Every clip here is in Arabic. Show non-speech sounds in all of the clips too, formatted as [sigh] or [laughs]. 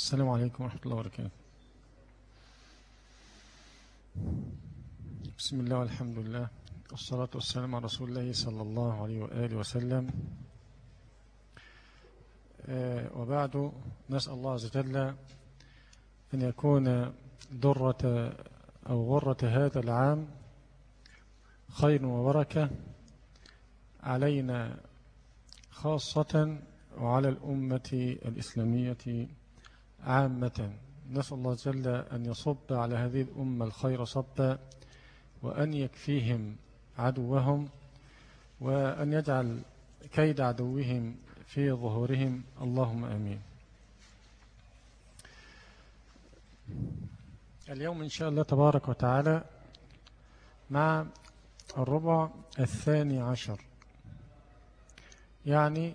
السلام عليكم ورحمة الله وبركاته. بسم الله والحمد لله والصلاة والسلام على رسول الله صلى الله عليه وآله وسلم. آه، وبعد نسأل الله عز وجل أن يكون درة أو غرة هذا العام خير وبركة علينا خاصة وعلى الأمة الإسلامية عامة. نسأل الله جل أن يصب على هذه الأمة الخير صبا وأن يكفيهم عدوهم وأن يجعل كيد عدوهم في ظهورهم. اللهم أمين. اليوم إن شاء الله تبارك وتعالى مع الربع الثاني عشر يعني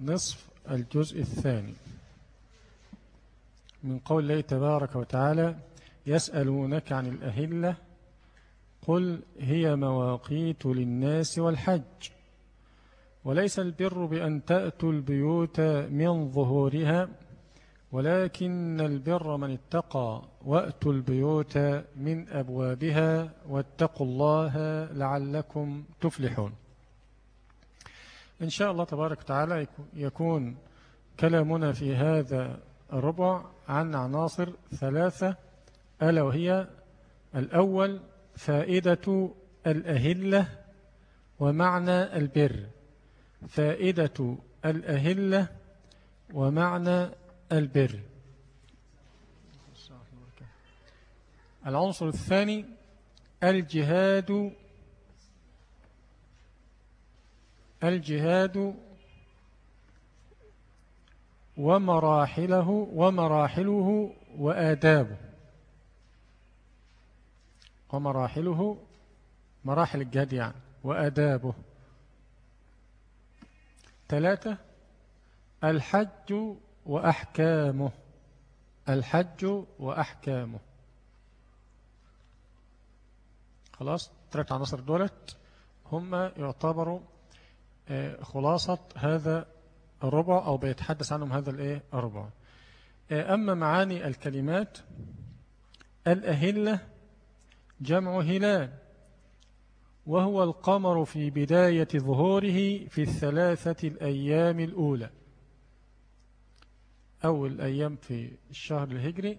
نصف الجزء الثاني. من قول الله تبارك وتعالى يسألونك عن الأهلة قل هي مواقيت للناس والحج. وليس البر بأن تأتوا البيوت من ظهورها ولكن البر من اتقى وأتوا البيوت من أبوابها واتقوا الله لعلكم تفلحون. إن شاء الله تبارك وتعالى يكون كلامنا في هذا الربع عن عناصر ثلاثة ألا وهي الأول فائدة الأهلة ومعنى البر. فائدة الأهلة ومعنى البر. العنصر الثاني الجهاد الجهاد ومراحله ومراحله وآدابه. ومراحله مراحل الجهاد يعني وآدابه. ثلاثة الحج وأحكامه. الحج وأحكامه. خلاص ثلاثة عناصر دولت. هم يعتبروا آه، خلاصة هذا الربع أو بيتحدث عنهم هذا الإيه؟ الربع. آه، أما معاني الكلمات الأهلة جمع هلال وهو القمر في بداية ظهوره في الثلاثة الأيام الأولى. أول أيام في الشهر الهجري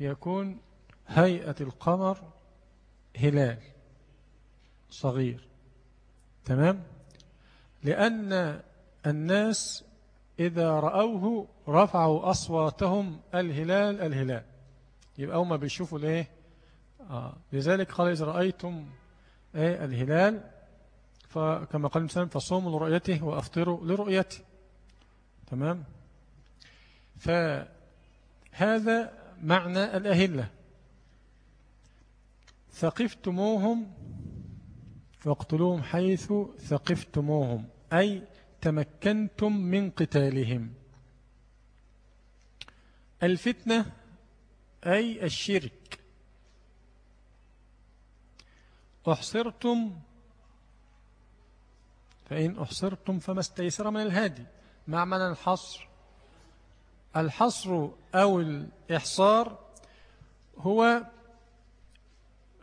يكون هيئة القمر هلال صغير. تمام؟ لأن الناس إذا رأوه رفعوا أصواتهم الهلال الهلال. يبقى هم بيشوفوا الايه آه. لذلك قال إذا رأيتم إيه الهلال فكما قال المسلم فصوموا لرؤيته وأفطروا لرؤيته. تمام؟ فهذا معنى الأهلة. ثقفتموهم واقتلوهم حيث ثقفتموهم. أي تمكنتم من قتالهم. الفتنة أي الشرك. أحصرتم فإن أحصرتم فما استيسر من الهادي. مع معنى الحصر؟ الحصر أو الإحصار هو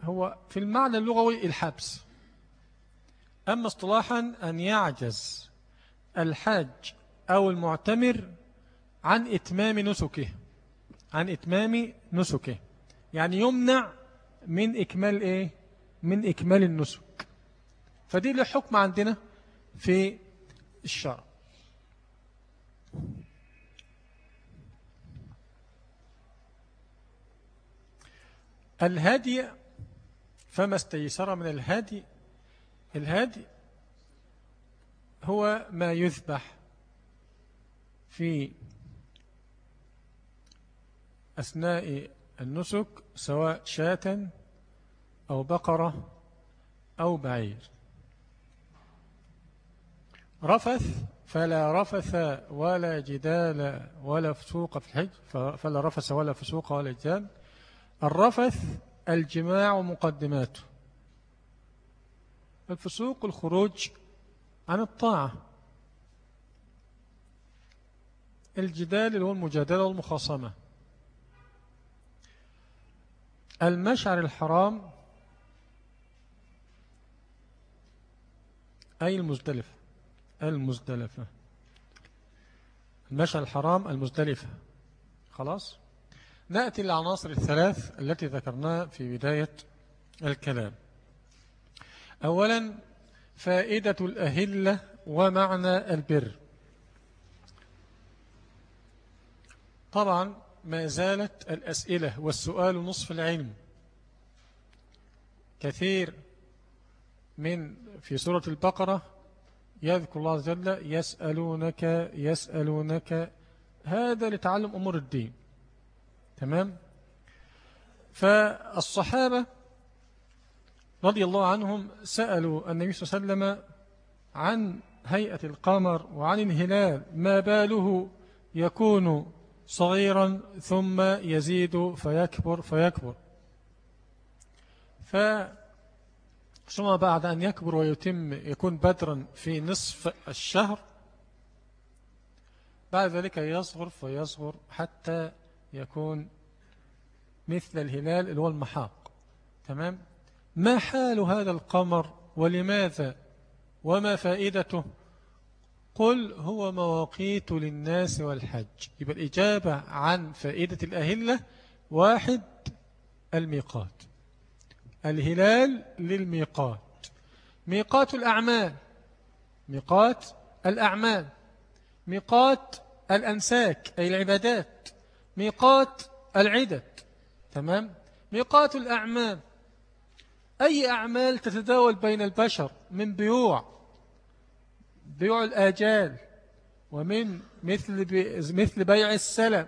هو في المعنى اللغوي الحبس. أما اصطلاحا أن يعجز. الحاج أو المعتمر عن إتمام نسكه عن إتمام نسكه. يعني يمنع من إكمال إيه؟ من إكمال النسك. فدي له حكم عندنا في الشرع. الهدي فما استيسر من الهدي الهدي هو ما يذبح في أثناء النسك سواء شاة أو بقرة أو بعير. رفث فلا رفث ولا جدال ولا فسوق في الحج فلا رفث ولا فسوق ولا جدال. الرفث الجماع مقدماته. الفسوق الخروج عن الطاعة. الجدال اللي هو المجادلة والمخاصمة. المشعر الحرام أي المزدلفة؟ المزدلفة. المشعر الحرام المزدلفة. خلاص؟ نأتي للعناصر الثلاث التي ذكرناها في بداية الكلام. أولا فائدة الأهلة ومعنى البر. طبعا ما زالت الأسئلة والسؤال نصف العلم. كثير من في سورة البقرة يذكر الله وجل يسألونك يسألونك. هذا لتعلم أمور الدين. تمام؟ فالصحابة رضي الله عنهم سألوا النبي صلى الله عليه وسلم عن هيئة القمر وعن الهلال ما باله يكون صغيرا ثم يزيد فيكبر فيكبر. ثم بعد أن يكبر ويتم يكون بدرا في نصف الشهر بعد ذلك يصغر فيصغر حتى يكون مثل الهلال اللي هو المحاق. تمام؟ ما حال هذا القمر ولماذا؟ وما فائدته؟ قل هو مواقيت للناس والحج. يبقى الإجابة عن فائدة الأهلة واحد الميقات. الهلال للميقات. ميقات الأعمال. ميقات الأعمال. ميقات الأنساك أي العبادات. ميقات العدد. تمام؟ ميقات الأعمال. أي أعمال تتداول بين البشر من بيوع؟ بيوع الآجال ومن مثل مثل بيع السلم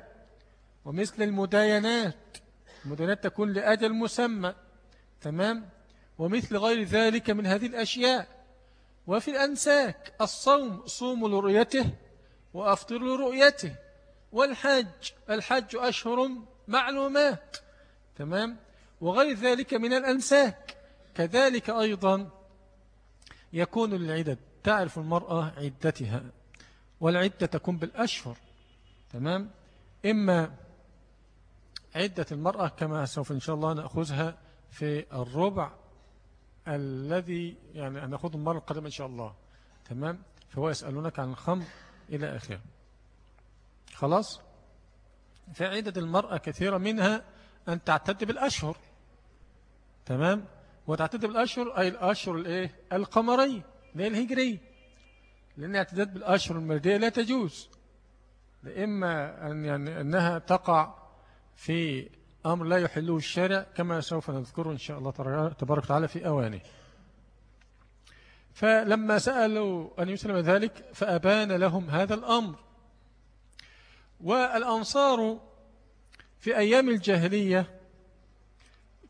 ومثل المداينات. المداينات تكون لأجل مسمى تمام؟ ومثل غير ذلك من هذه الأشياء. وفي الأنساك الصوم صوم لرؤيته وأفطر لرؤيته. والحج الحج أشهر معلومات تمام؟ وغير ذلك من الأنساك. كذلك أيضا يكون العدد تعرف المرأة عدتها والعدة تكون بالأشهر تمام؟ إما عدة المرأة كما سوف إن شاء الله نأخذها في الربع الذي يعني نأخذ المرة القادمة إن شاء الله تمام؟ فهو يسألونك عن الخمر إلى آخره. خلاص؟ فعدة المرأة كثيرة منها أن تعتد بالأشهر تمام؟ وتعتد بالأشهر أي الأشهر الإيه؟ القمرية اللي هي الهجرية. لأن اعتداد بالأشهر المردية لا تجوز. لإما أن يعني أنها تقع في أمر لا يحله الشارع كما سوف نذكره إن شاء الله تبارك وتعالى في أوانه. فلما سألوا أن يسلم ذلك فأبان لهم هذا الأمر. والأنصار في أيام الجاهلية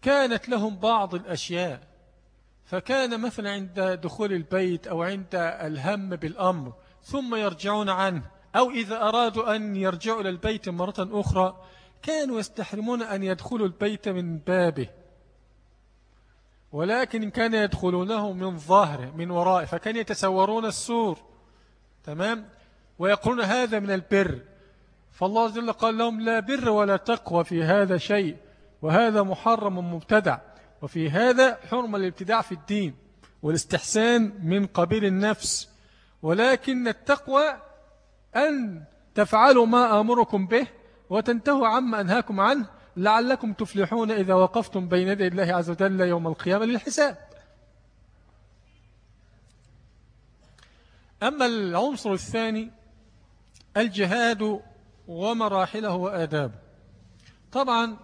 كانت لهم بعض الأشياء. فكان مثلا عند دخول البيت أو عند الهم بالأمر ثم يرجعون عنه أو إذا أرادوا أن يرجعوا إلى البيت مرة أخرى كانوا يستحرمون أن يدخلوا البيت من بابه. ولكن كان يدخلونه من ظهره من ورائه فكان يتسورون السور. تمام؟ ويقولون هذا من البر. فالله وجل قال لهم لا بر ولا تقوى في هذا شيء. وهذا محرم مبتدع. وفي هذا حرم الابتداع في الدين والاستحسان من قبيل النفس. ولكن التقوى أن تفعلوا ما أمركم به وتنتهوا عما أنهاكم عنه لعلكم تفلحون إذا وقفتم بين يدي الله عز وجل يوم القيامة للحساب. أما العنصر الثاني الجهاد ومراحله وآدابه. طبعا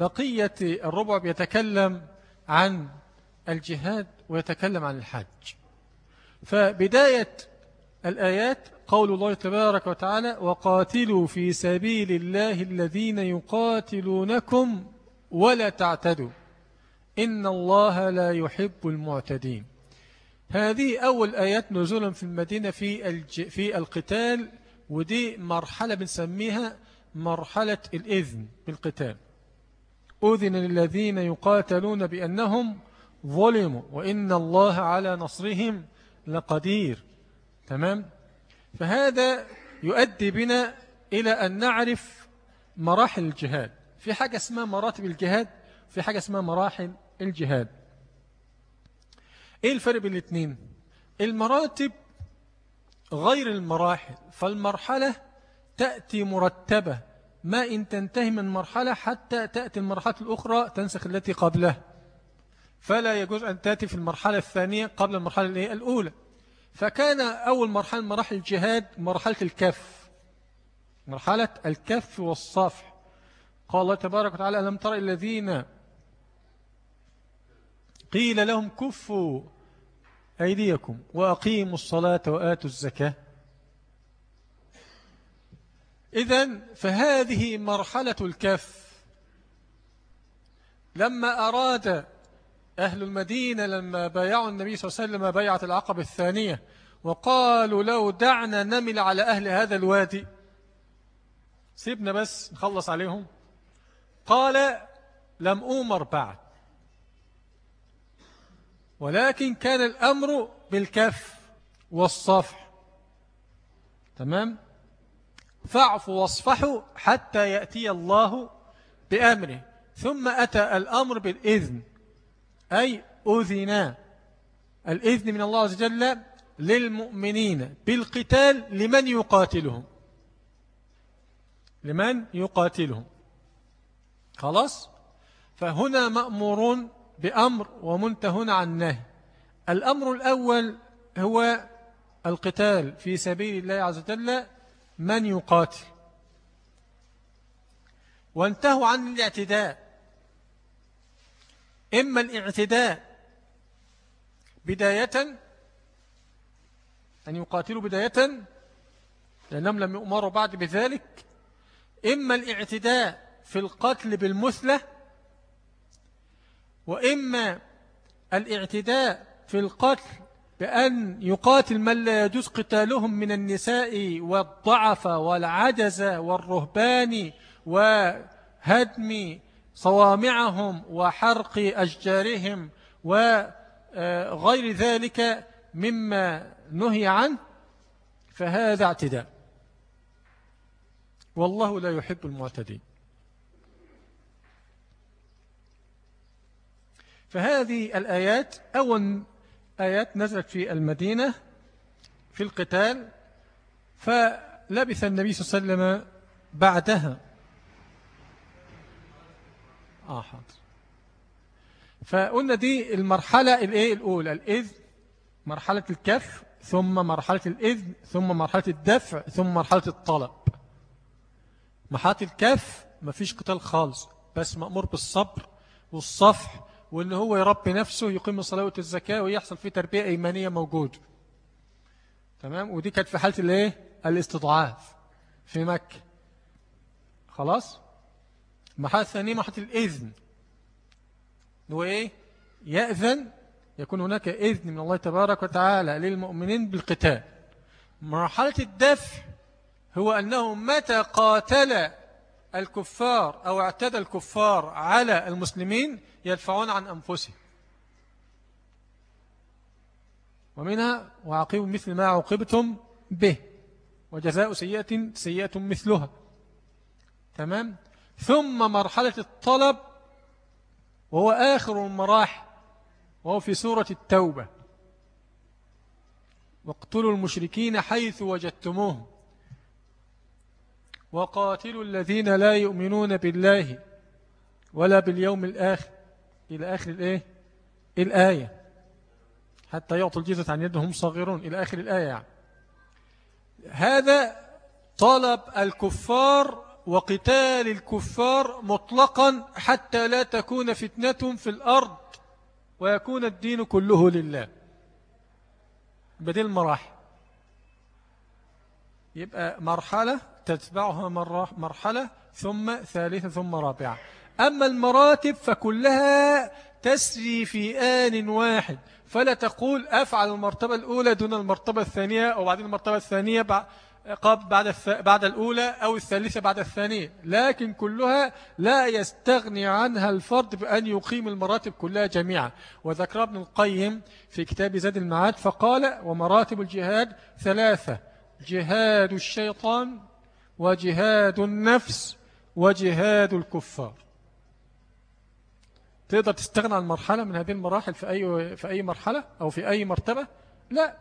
بقية الربع بيتكلم عن الجهاد ويتكلم عن الحج. فبداية الآيات قول الله تبارك وتعالى وقاتلوا في سبيل الله الذين يقاتلونكم ولا تعتدوا. إن الله لا يحب المعتدين. هذه أول آيات نزولا في المدينة في, الج... في القتال ودي مرحلة بنسميها مرحلة الإذن بالقتال. أذن للذين يقاتلون بأنهم ظلموا وإن الله على نصرهم لقدير. تمام؟ فهذا يؤدي بنا إلى أن نعرف مراحل الجهاد. في حاجة اسمها مراتب الجهاد في حاجة اسمها مراحل الجهاد. إيه الفرق بين الاثنين المراتب غير المراحل فالمرحلة تأتي مرتبة ما إن تنتهي من مرحلة حتى تأتي المرحلة الأخرى تنسخ التي قبلها. فلا يجوز أن تأتي في المرحلة الثانية قبل المرحلة الأولى. فكان أول مرحلة مراحل الجهاد مرحلة الكف. مرحلة الكف والصفح. قال الله تبارك وتعالى ألم ترى الذين قيل لهم كفوا أيديكم وأقيموا الصلاة وآتوا الزكاة. إذن فهذه مرحلة الكف. لما أراد أهل المدينة لما بايعوا النبي صلى الله عليه وسلم بيعة العقب الثانية وقالوا لو دعنا نمل على أهل هذا الوادي. سيبنا بس نخلص عليهم. قال لم أمر بعد. ولكن كان الأمر بالكف والصفح. تمام؟ فاعفوا واصفحوا حتى يأتي الله بأمره. ثم أتى الأمر بالإذن أي أذنا الإذن من الله عز وجل للمؤمنين بالقتال لمن يقاتلهم. لمن يقاتلهم. خلاص؟ فهنا مأمورون بأمر ومنتهون عن نهي. الأمر الأول هو القتال في سبيل الله عز وجل من يقاتل؟ وانتهوا عن الاعتداء. إما الاعتداء بداية أن يقاتلوا بداية لأنهم لم يؤمروا بعد بذلك. إما الاعتداء في القتل بالمثلة وإما الاعتداء في القتل بأن يقاتل من لا يجوز قتالهم من النساء والضعف والعجز والرهبان وهدم صوامعهم وحرق أشجارهم وغير ذلك مما نهي عنه فهذا اعتداء. والله لا يحب المعتدين. فهذه الآيات أول آيات نزلت في المدينة في القتال فلبث النبي صلى الله عليه وسلم بعدها. آه حاضر. فقلنا دي المرحلة الإيه؟ الأولى الإذن مرحلة الكف ثم مرحلة الإذن ثم مرحلة الدفع ثم مرحلة الطلب. مرحلة الكف مفيش قتال خالص بس مأمور بالصبر والصفح وإن هو يربي نفسه يقيم الصلاة والزكاة ويحصل فيه تربية إيمانية موجود. تمام؟ ودي كانت في حالة الإيه؟ الاستضعاف. في مكة. خلاص؟ المرحلة الثانية مرحلة الإذن. هو إيه؟ يأذن. يكون هناك إذن من الله تبارك وتعالى للمؤمنين بالقتال. مرحلة الدفع هو أنه متى قاتل الكفار أو اعتدى الكفار على المسلمين يدفعون عن أنفسهم. ومنها وعقيب مثل ما عقبتم به وجزاء سيئة سيئة مثلها. تمام؟ ثم مرحلة الطلب وهو آخر المراحل وهو في سورة التوبة. واقتلوا المشركين حيث وجدتموهم. وقاتلوا الذين لا يؤمنون بالله ولا باليوم الآخر. إلى آخر الآية؟ الآية. حتى يعطوا الجزة عن يدهم صغيرون إلى آخر الآية يعني. هذا طلب الكفار وقتال الكفار مطلقا حتى لا تكون فتنة في الأرض ويكون الدين كله لله. بدل المراحل. يبقى مرحلة تتبعها مرحلة ثم ثالثة ثم رابعة. أما المراتب فكلها تسري في آن واحد. فلا تقول أفعل المرتبة الأولى دون المرتبة الثانية أو بعدين المرتبة الثانية بعد بعد الأولى أو الثالثة بعد الثانية. لكن كلها لا يستغني عنها الفرد بأن يقيم المراتب كلها جميعا. وذكر ابن القيم في كتاب زاد المعاد فقال ومراتب الجهاد ثلاثة. جهاد الشيطان وجهاد النفس وجهاد الكفار. تقدر تستغنى عن مرحلة من هذه المراحل في أي, في أي مرحلة أو في أي مرتبة؟ لا.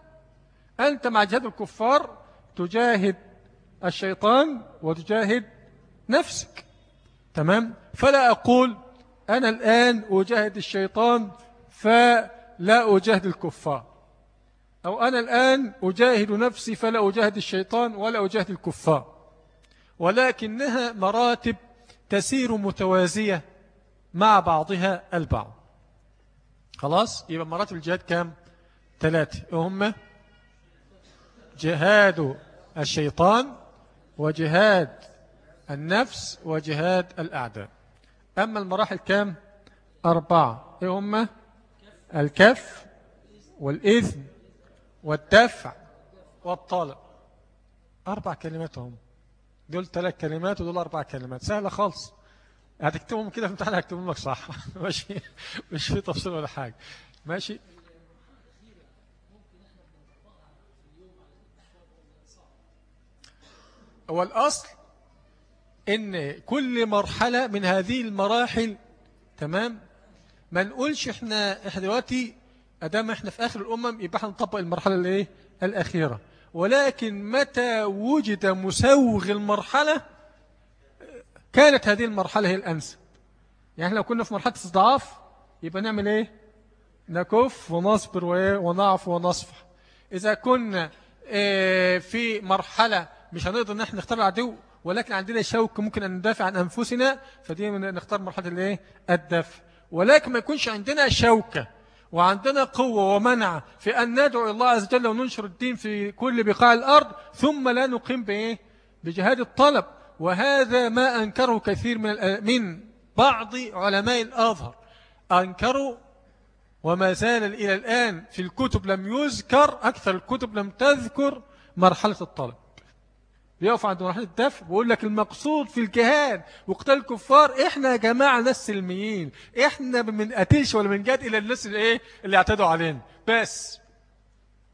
أنت مع جهاد الكفار تجاهد الشيطان وتجاهد نفسك. تمام؟ فلا أقول أنا الآن أجاهد الشيطان فلا أجاهد الكفار. أو أنا الآن أجاهد نفسي فلا أجاهد الشيطان ولا أجاهد الكفار. ولكنها مراتب تسير متوازية مع بعضها البعض. خلاص؟ يبقى مراتب الجهاد كام؟ ثلاثة. هم جهاد الشيطان وجهاد النفس وجهاد الأعداء. أما المراحل كام؟ أربعة. إيه هم الكف والإذن والدفع والطلب أربع كلمات هم دول ثلاث كلمات ودول أربع كلمات. سهلة خالص. هتكتبهم كده في امتحان هكتبهم لك صح. [laughs] ماشي. مش في تفصيل ولا حاجة. ماشي. هو الأصل إن كل مرحلة من هذه المراحل تمام؟ ما نقولش إحنا إحنا دلوقتي أدام إحنا في آخر الأمم يبقى إحنا نطبق المرحلة الإيه؟ الأخيرة. ولكن متى وجد مسوغ المرحلة؟ كانت هذه المرحلة هي الأنسب يعني لو كنا في مرحلة استضعاف يبقى نعمل إيه؟ نكف ونصبر ونعفو ونصفح. إذا كنا آه، في مرحلة مش هنقدر إن إحنا نختار العدو ولكن عندنا شوك ممكن أن ندافع عن أنفسنا فدي نختار مرحلة الإيه؟ الدفع. ولكن ما يكونش عندنا شوكة. وعندنا قوة ومنع في أن ندعو الله عز وجل وننشر الدين في كل بقاع الأرض ثم لا نقيم بإيه؟ بجهاد الطلب. وهذا ما أنكره كثير من من بعض علماء الأظهر. أنكروا وما زال إلى الآن في الكتب لم يذكر أكثر الكتب لم تذكر مرحلة الطلب. بيقف عند مرحلة الدفع بيقول لك المقصود في الجهاد وقتال الكفار إحنا يا جماعة ناس سلميين إحنا من قتلش ولا من جاد إلى الناس اللي إيه؟ اللي اعتدوا علينا. بس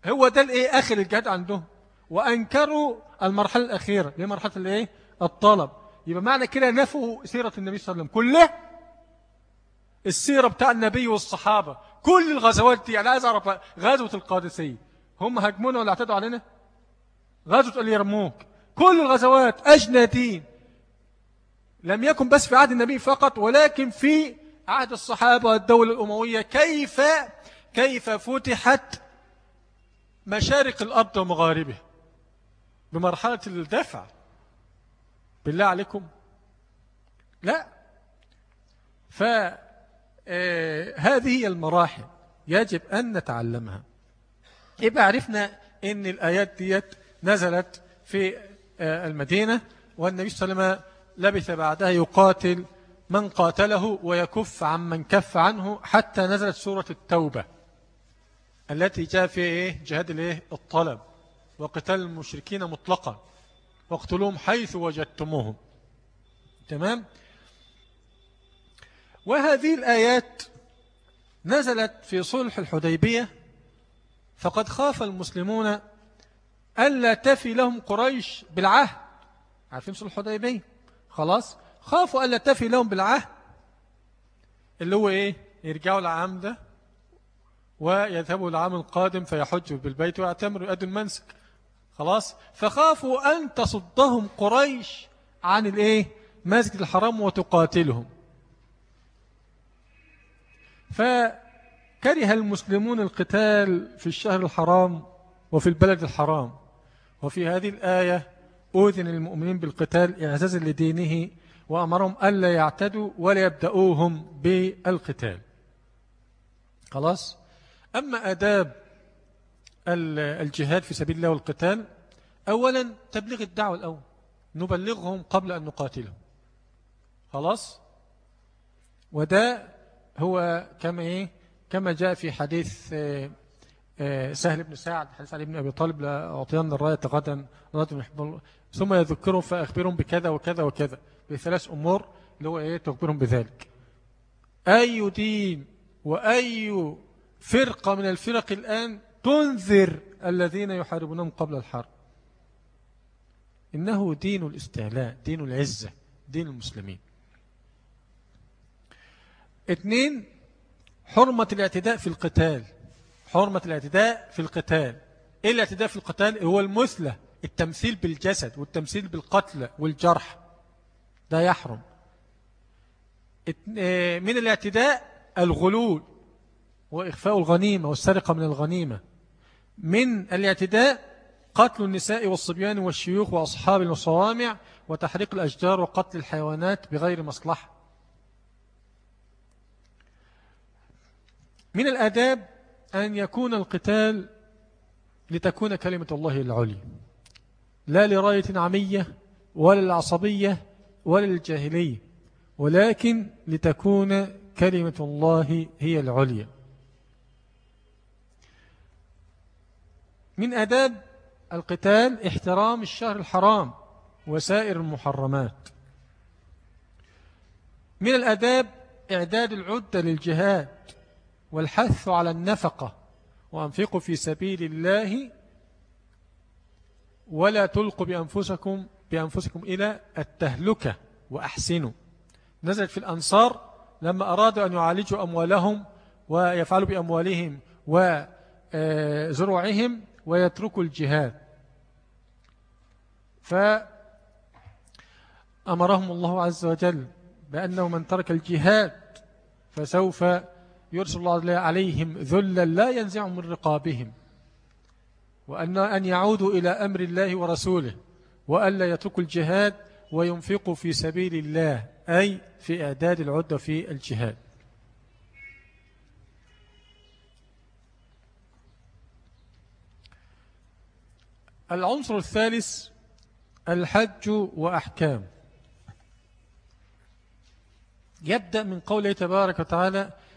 هو ده الإيه؟ آخر الجهاد عندهم. وأنكروا المرحلة الأخيرة اللي هي مرحلة الإيه؟ الطلب. يبقى معنى كده نفوا سيرة النبي صلى الله عليه وسلم. كلها السيرة بتاع النبي والصحابة. كل الغزوات دي يعني عايز أعرف غزوة القادسية. هم هجمونا ولا اعتدوا علينا؟ غزوة اليرموك. كل الغزوات أجنادين لم يكن بس في عهد النبي فقط ولكن في عهد الصحابة والدولة الأموية. كيف كيف فتحت مشارق الأرض ومغاربها؟ بمرحلة الدفع. بالله عليكم. لا. فهذه آه، المراحل يجب أن نتعلمها. يبقى عرفنا أن الآيات ديت نزلت في المدينة والنبي صلى الله عليه وسلم لبث بعدها يقاتل من قاتله ويكف عن من كف عنه حتى نزلت سورة التوبة التي جاء في إيه؟ جهاد الإيه؟ الطلب وقتال المشركين مطلقا واقتلوهم حيث وجدتموهم تمام وهذه الآيات نزلت في صلح الحديبية فقد خاف المسلمون ألا تفي لهم قريش بالعهد. عارفين صلح الحديبية؟ خلاص. خافوا ألا تفي لهم بالعهد. اللي هو إيه؟ يرجعوا العام ده ويذهبوا العام القادم فيحجوا بالبيت ويعتمروا يؤدوا المنسك. خلاص. فخافوا أن تصدهم قريش عن الإيه؟ مسجد الحرام وتقاتلهم. فكره المسلمون القتال في الشهر الحرام وفي البلد الحرام. وفي هذه الآية أذن المؤمنين بالقتال إعزازا لدينه وأمرهم ألا يعتدوا ولا يبدأوهم بالقتال. خلاص؟ أما أداب الجهاد في سبيل الله والقتال أولا تبليغ الدعوة الأول. نبلغهم قبل أن نقاتلهم. خلاص؟ وده هو كما إيه؟ كما جاء في حديث آه، سهل بن سعد حديث علي بن أبي طالب لأعطينا الراية غدا ثم يذكرهم فأخبرهم بكذا وكذا وكذا بثلاث أمور اللي هو إيه تخبرهم بذلك. أي دين وأي فرقة من الفرق الآن تنذر الذين يحاربونهم قبل الحرب؟ إنه دين الاستعلاء دين العزة دين المسلمين. اثنين حرمة الاعتداء في القتال. حرمة الاعتداء في القتال. إيه الاعتداء في القتال؟ هو المثلة التمثيل بالجسد والتمثيل بالقتل والجرح. ده يحرم. آه، من الاعتداء الغلول وإخفاء الغنيمة والسرقة من الغنيمة. من الاعتداء قتل النساء والصبيان والشيوخ وأصحاب الصوامع وتحريق الأشجار وقتل الحيوانات بغير مصلحة. من الآداب أن يكون القتال لتكون كلمة الله العلي لا لراية عمية ولا العصبية ولا الجاهلية ولكن لتكون كلمة الله هي العليا. من أداب القتال احترام الشهر الحرام وسائر المحرمات. من الأداب إعداد العدة للجهاد والحث على النفقة وأنفقوا في سبيل الله ولا تلقوا بأنفسكم, بأنفسكم إلى التهلكة وأحسنوا. نزلت في الأنصار لما أرادوا أن يعالجوا أموالهم ويفعلوا بأموالهم وزروعهم ويتركوا الجهاد. فأمرهم الله عز وجل بأنه من ترك الجهاد فسوف يرسل الله عليهم ذلا لا ينزع من رقابهم وأن أن يعودوا إلى أمر الله ورسوله وألا يتركوا الجهاد وينفقوا في سبيل الله أي في إعداد العدة في الجهاد. العنصر الثالث الحج وأحكام. يبدأ من قوله تبارك وتعالى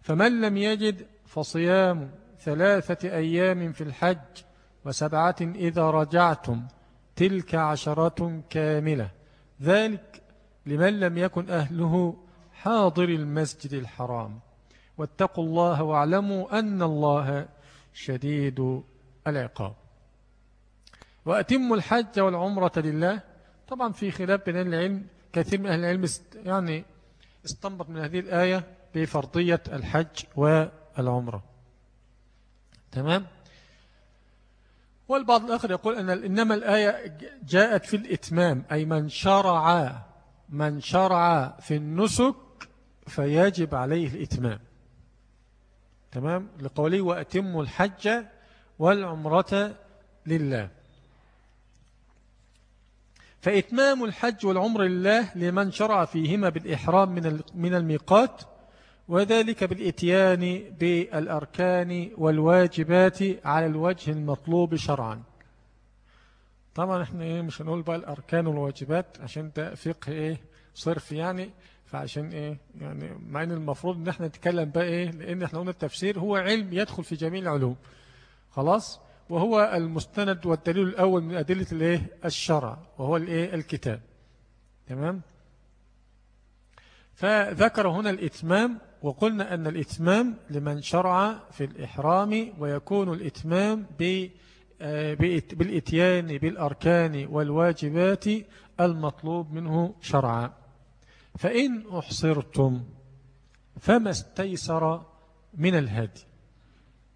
فمن لم يجد فصيام ثلاثة أيام في الحج وسبعة إذا رجعتم تلك عشرة كاملة. ذلك لمن لم يكن أهله حاضر المسجد الحرام. واتقوا الله واعلموا أن الله شديد العقاب. وأتموا الحج والعمرة لله. طبعا في خلاف بين العلم كثير من أهل العلم يعني استنبط من هذه الآية. بفرضية الحج والعمرة. تمام؟ والبعض الآخر يقول أن إنما الآية جاءت في الإتمام أي من شرع من شرع في النسك فيجب عليه الإتمام. تمام؟ لقوله وأتم الحج والعمرة لله. فإتمام الحج والعمر لله لمن شرع فيهما بالإحرام من من الميقات وذلك بالإتيان بالأركان والواجبات على الوجه المطلوب شرعا. طبعا إحنا إيه مش هنقول بقى الأركان والواجبات عشان ده فقه إيه صرف يعني. فعشان إيه يعني مع إن المفروض إن إحنا نتكلم بقى إيه لأن إحنا قلنا التفسير هو علم يدخل في جميع العلوم. خلاص؟ وهو المستند والدليل الأول من أدلة الإيه الشرع وهو الإيه الكتاب. تمام؟ فذكر هنا الإتمام وقلنا أن الإتمام لمن شرع في الإحرام ويكون الإتمام آه، بالإتيان بالأركان والواجبات المطلوب منه شرعا. فإن أحصرتم فما استيسر من الهدي.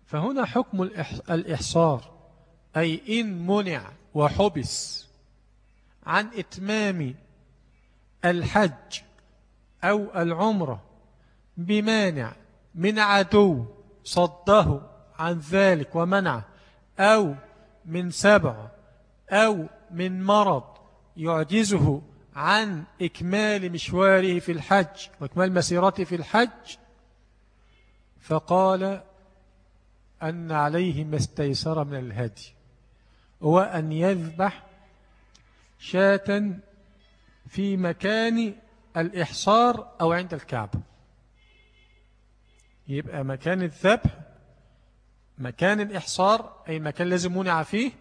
فهنا حكم الإحصار أي إن منع وحبس عن إتمام الحج أو العمرة بمانع من عدو صده عن ذلك ومنعه أو من سبع أو من مرض يعجزه عن إكمال مشواره في الحج وإكمال مسيرته في الحج فقال أن عليه ما استيسر من الهدي هو أن يذبح شاة في مكان الإحصار أو عند الكعبة. يبقى مكان الذبح مكان الإحصار أي مكان لازم منع فيه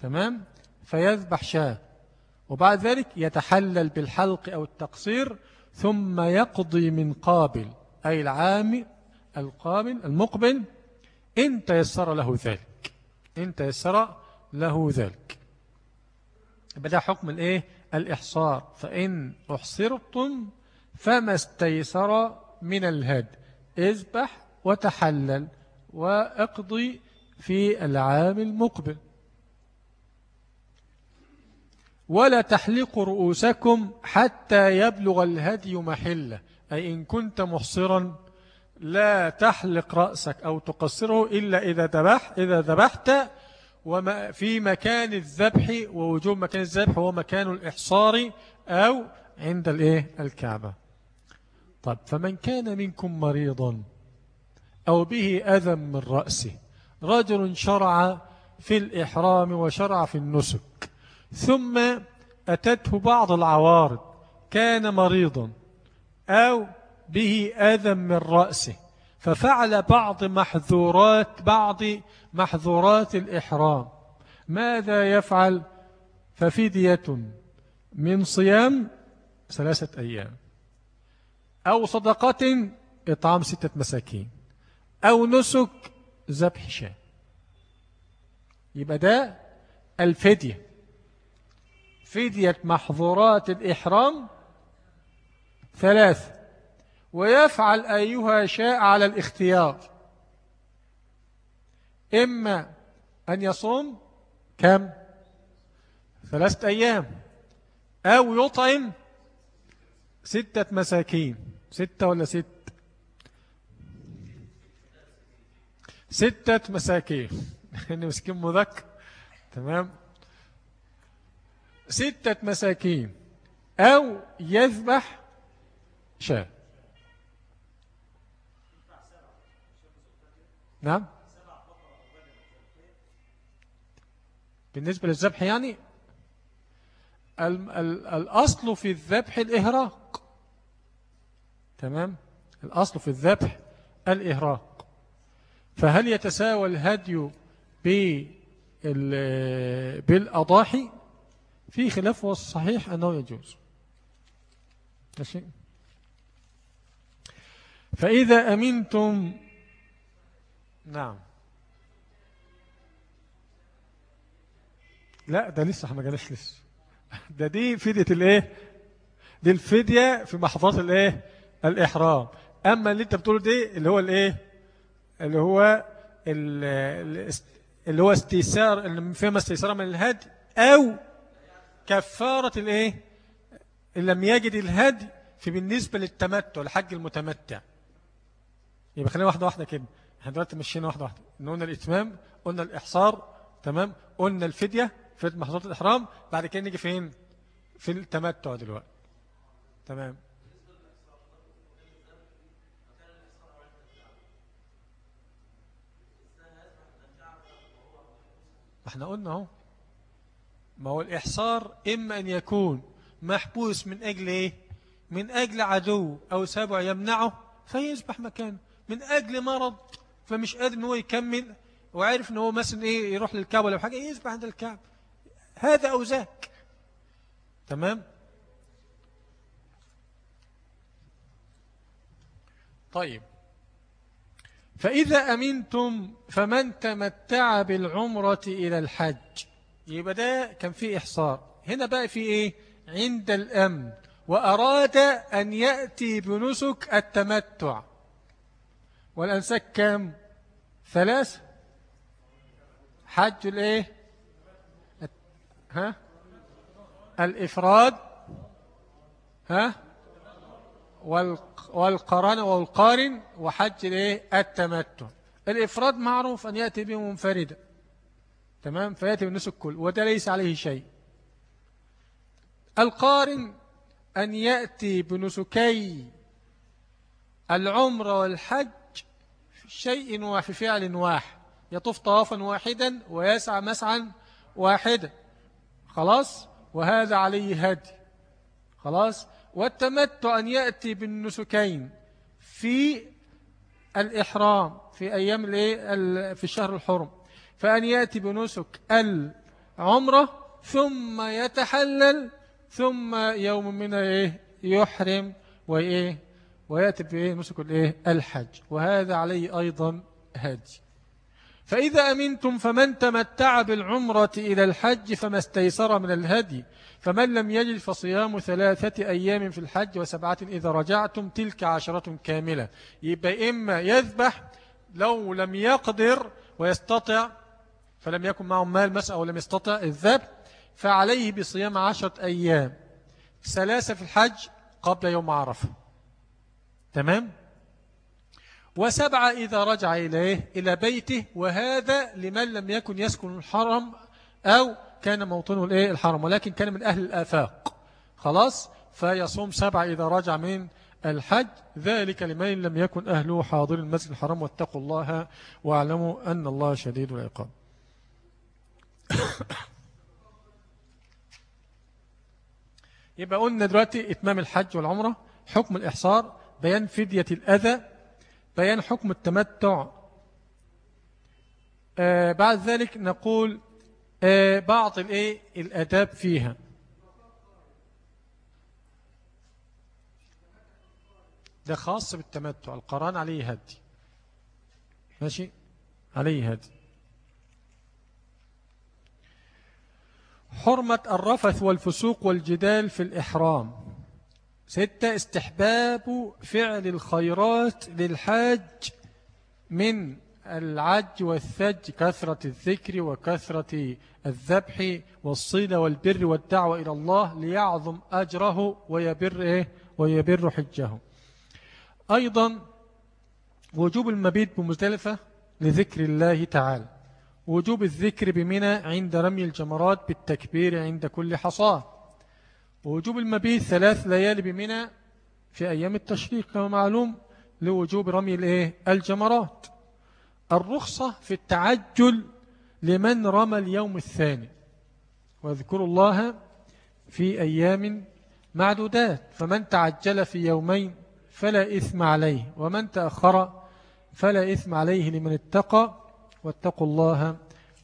تمام؟ فيذبح شاة. وبعد ذلك يتحلل بالحلق أو التقصير ثم يقضي من قابل أي العام القابل المقبل إن تيسر له ذلك. إن تيسر له ذلك. بدأ حكم الإيه؟ الإحصار. فإن أحصرتم فما استيسر من الهد اذبح وتحلل واقضي في العام المقبل. ولا تحلقوا رؤوسكم حتى يبلغ الهدي محلة. أي إن كنت محصرا لا تحلق رأسك أو تقصره إلا إذا ذبح إذا ذبحت وما في مكان الذبح ووجوب مكان الذبح هو مكان الإحصار أو عند الإيه؟ الكعبة. طيب فمن كان منكم مريضا أو به أذى من رأسه رجل شرع في الإحرام وشرع في النسك ثم أتته بعض العوارض كان مريضا أو به أذى من رأسه ففعل بعض محذورات بعض محظورات الإحرام. ماذا يفعل؟ ففدية من صيام ثلاثة أيام. أو صدقة إطعام ستة مساكين أو نسك ذبح شاة. يبقى ده الفدية. فدية محظورات الإحرام ثلاث ويفعل أيها شاء على الاختيار. إما أن يصوم كم؟ ثلاثة أيام. أو يطعم ستة مساكين. ستة ولا ست؟ ستة مساكين. [laughs] إن مسكين مذكر. تمام؟ ستة مساكين. أو يذبح شاة. نعم؟ بالنسبة للذبح يعني؟ الأصل في الذبح الإهراق تمام؟ الأصل في الذبح الإهراق. فهل يتساوى الهدي بالأضاحي؟ في خلاف والصحيح أنه يجوز. ماشي؟ فإذا أمنتم نعم. لا ده لسه ما جالش لسه. ده دي فدية الإيه؟ دي الفدية في محظات الإيه؟ الإحرام. أما اللي أنت بتقوله دي اللي هو الإيه؟ اللي هو اللي هو استيسار اللي فيما استيسار من الهدي أو كفارة الإيه؟ اللي لم يجد الهدي في بالنسبة للتمتع الحج المتمتع. يبقى خلينا واحدة واحدة كده. إحنا دلوقتي مشينا واحدة واحدة. قلنا الإتمام قلنا الإحصار تمام؟ قلنا الفدية في محظورات الإحرام. بعد كده نيجي فين؟ في التمتع دلوقتي. تمام؟ إحنا قلنا اهو. ما هو الإحصار إما أن يكون محبوس من أجل إيه؟ من أجل عدو أو سبع يمنعه فيسبح مكانه. من أجل مرض فمش قادر أنه يكمل وعارف أنه مثلا إيه يروح للكعبة ولا حاجة يسبح عند الكعبة. هذا أو ذاك تمام؟ طيب. فإذا أمنتم فمن تمتع بالعمرة إلى الحج. يبقى ده كان فيه إحصار هنا بقى في إيه؟ عند الأمن. وأراد أن يأتي بنسك التمتع. والأنسك كم ثلاث؟ حج الإيه؟ ها؟ الإفراد. ها؟ والقران والقارن وحج الايه التمتع. الإفراد معروف أن يأتي به منفردا. تمام؟ فيأتي بالنسك كل وده ليس عليه شيء. القارن أن يأتي بنسكي العمر والحج في شيء وفي فعل واحد. يطوف طوافا واحدا ويسعى مسعا واحدا. خلاص؟ وهذا عليه هدي. خلاص؟ والتمتع أن يأتي بالنسكين في الإحرام في أيام في الشهر الحرم. فأن يأتي بنسك العمرة ثم يتحلل ثم يوم من إيه يحرم وإيه؟ ويأتي بإيه؟ نسك الإيه؟ الحج. وهذا عليه أيضا هدي. فإذا أمنتم فمن تمتع بالعمرة إلى الحج فما استيسر من الهدي فمن لم يجد فصيام ثلاثة أيام في الحج وسبعة إذا رجعتم تلك عشرة كاملة. يبقى إما يذبح لو لم يقدر ويستطع فلم يكن معه مال مسأة ولم يستطع الذبح فعليه بصيام عشرة أيام. ثلاثة في الحج قبل يوم عرفة. تمام؟ وسبعة إذا رجع إليه إلى بيته وهذا لمن لم يكن يسكن الحرم أو كان موطنه الإيه؟ الحرم ولكن كان من أهل الآفاق. خلاص؟ فيصوم سبعة إذا رجع من الحج ذلك لمن لم يكن أهله حاضر المسجد الحرام واتقوا الله واعلموا أن الله شديد العقاب. يبقى قلنا دلوقتي إتمام الحج والعمرة حكم الإحصار بيان فدية الأذى بيان حكم التمتع. آه بعد ذلك نقول آه بعض الإيه؟ الأداب فيها. ده خاص بالتمتع. القرآن عليه هدي. ماشي؟ عليه هدي. حرمة الرفث والفسوق والجدال في الإحرام. ستة استحباب فعل الخيرات للحاج من العج والثج كثرة الذكر وكثرة الذبح والصيل والبر والدعوة إلى الله ليعظم أجره ويبر, إيه؟ ويبر حجه. أيضا وجوب المبيت بمزدلفة لذكر الله تعالى. وجوب الذكر بمنى عند رمي الجمرات بالتكبير عند كل حصاة. ووجوب المبيت ثلاث ليالي بمنى في أيام التشريق كما معلوم لوجوب رمي الإيه؟ الجمرات. الرخصة في التعجل لمن رمى اليوم الثاني. واذكروا الله في أيام معدودات. فمن تعجل في يومين فلا إثم عليه ومن تأخر فلا إثم عليه لمن اتقى. واتقوا الله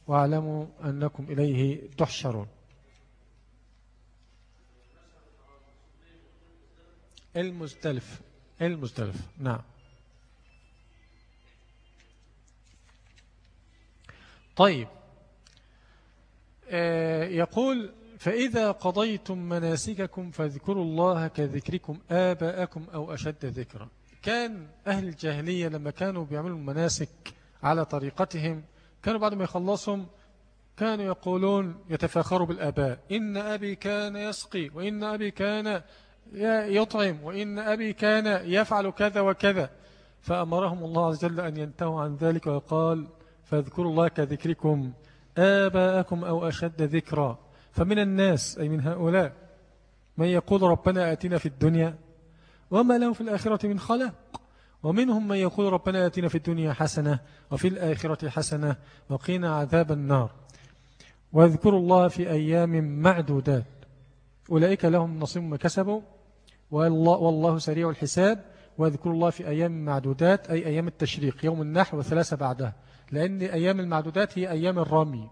واعلموا أنكم إليه تحشرون. المزدلف المزدلف نعم. طيب. آه يقول فإذا قضيتم مناسككم فاذكروا الله كذكركم آباءكم أو أشد ذكرا. كان أهل الجاهلية لما كانوا بيعملوا المناسك على طريقتهم كانوا بعد ما يخلصهم كانوا يقولون يتفاخروا بالآباء إن أبي كان يسقي وإن أبي كان يطعم وإن أبي كان يفعل كذا وكذا. فأمرهم الله عز وجل أن ينتهوا عن ذلك وقال فاذكروا الله كذكركم آباءكم أو أشد ذكرا. فمن الناس أي من هؤلاء من يقول ربنا آتنا في الدنيا وما له في الآخرة من خلق. ومنهم من يقول ربنا آتنا في الدنيا حسنة وفي الآخرة حسنة وقينا عذاب النار. واذكروا الله في أيام معدودات. أولئك لهم نصيب ما كسبوا والله, والله سريع الحساب. واذكروا الله في أيام معدودات أي أيام التشريق يوم النحر وثلاثة بعدها. لأن أيام المعدودات هي أيام الرمي.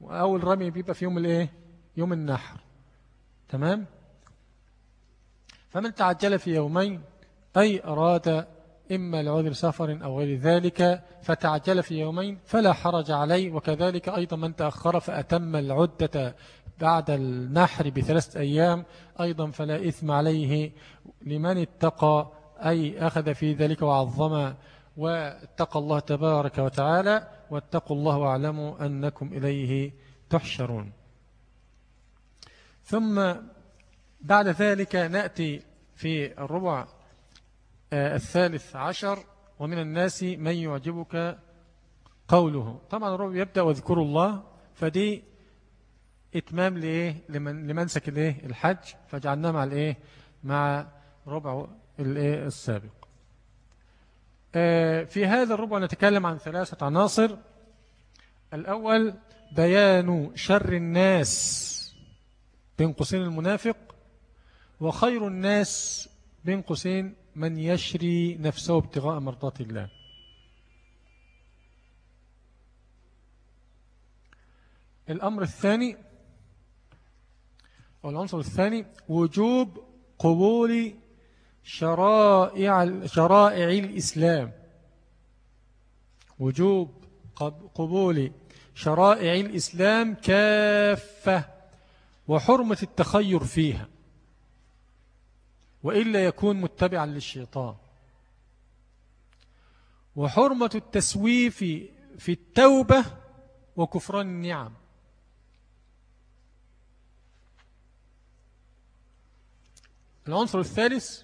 وأول رمي بيبقى في يوم الإيه؟ يوم النحر. تمام؟ فمن تعجل في يومين أي أراد إما لعذر سفر أو غير ذلك فتعجل في يومين فلا حرج عليه. وكذلك أيضا من تأخر فأتم العدة بعد النحر بثلاثة أيام أيضا فلا إثم عليه لمن اتقى أي أخذ في ذلك وعظم. واتقى الله تبارك وتعالى واتقوا الله واعلموا أنكم إليه تحشرون. ثم بعد ذلك نأتي في الربع آه، الثالث عشر ومن الناس من يعجبك قوله. طبعا الربع يبدأ واذكروا الله فدي إتمام لإيه؟ لمن لمنسك الإيه؟ الحج. فجعلناه مع الإيه؟ مع ربع الإيه؟ السابق. آه، في هذا الربع نتكلم عن ثلاثة عناصر. الأول بيان شر الناس بين قوسين المنافق وخير الناس بين قوسين من يشري نفسه ابتغاء مرضات الله. الأمر الثاني العنصر الثاني وجوب قبول شرائع, شرائع الإسلام. وجوب قبول شرائع الإسلام كافة وحرمة التخير فيها وإلا يكون متبعا للشيطان. وحرمة التسويف في التوبة وكفران النعم. العنصر الثالث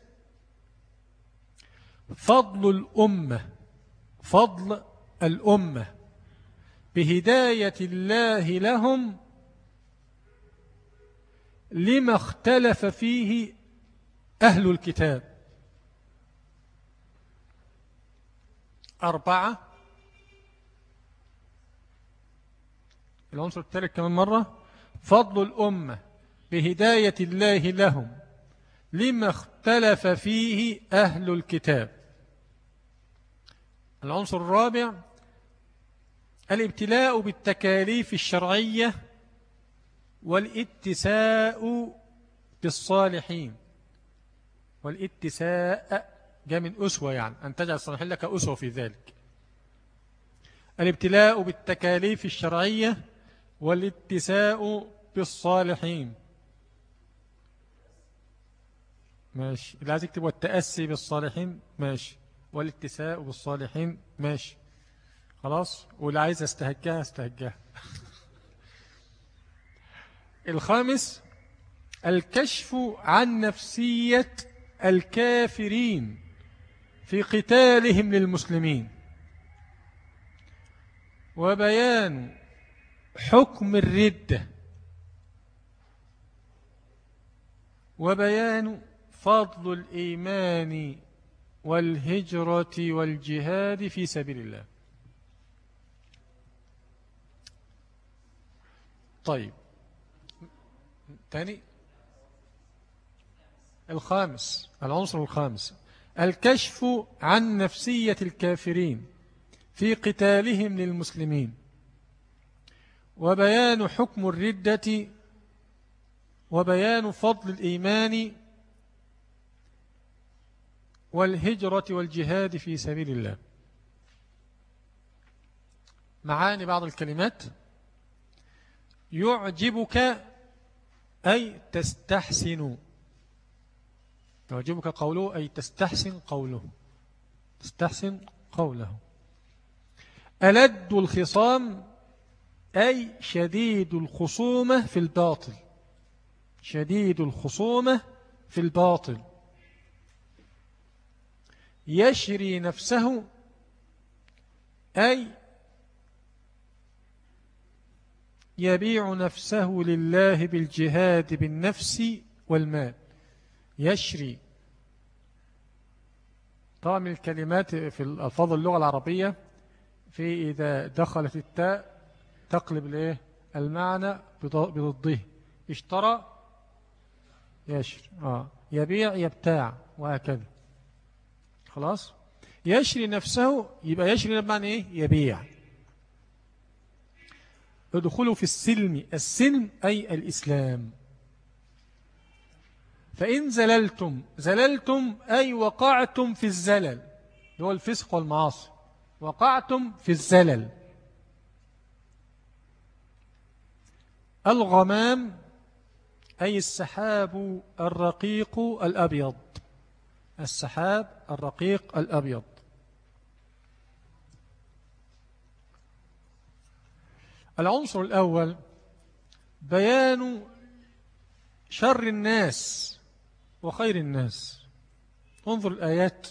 فضل الأمة فضل الأمة. بهداية الله لهم لما اختلف فيه أهل الكتاب. أربعة. العنصر الثالث كمان مرة. فضل الأمة. بهداية الله لهم. لما اختلف فيه أهل الكتاب. العنصر الرابع الابتلاء بالتكاليف الشرعية والاتساء بالصالحين. والاتساء جاء من أسوة يعني أن تجعل الصالحين لك أسوة في ذلك. الابتلاء بالتكاليف الشرعية والاتساء بالصالحين. ماشي. اللي عايز يكتب والتأسي بالصالحين ماشي. والاتساء بالصالحين ماشي. خلاص؟ واللي عايز استهجاها استهجاها. [laughs] الخامس الكشف عن نفسية الكافرين في قتالهم للمسلمين. وبيان حكم الردة. وبيان فضل الإيمان والهجرة والجهاد في سبيل الله. طيب. تاني. الخامس العنصر الخامس. الكشف عن نفسية الكافرين في قتالهم للمسلمين. وبيان حكم الردة وبيان فضل الإيمان والهجرة والجهاد في سبيل الله. معاني بعض الكلمات. يعجبك أي تستحسن. يعجبك قوله أي تستحسن قوله. تستحسن قوله. ألد الخصام أي شديد الخصومة في الباطل. شديد الخصومة في الباطل. يشري نفسه أي يبيع نفسه لله بالجهاد بالنفس والمال. يشري. طبعا الكلمات في الألفاظ اللغة العربية في إذا دخلت التاء تقلب الإيه؟ المعنى بضده. اشترى يشري. آه. يبيع يبتاع. وهكذا. خلاص؟ يشري نفسه يبقى يشري بمعنى إيه؟ يبيع. ادخلوا في السلم. السلم أي الإسلام. فإن زللتم زللتم أي وقعتم في الزلل. هو الفسق والمعاصي. وقعتم في الزلل. الغمام أي السحاب الرقيق الأبيض. السحاب الرقيق الأبيض. العنصر الأول بيان شر الناس وخير الناس. انظر الآيات.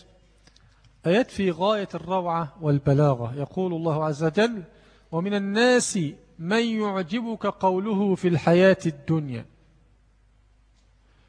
آيات في غاية الروعة والبلاغة. يقول الله عز وجل ومن الناس من يعجبك قوله في الحياة الدنيا.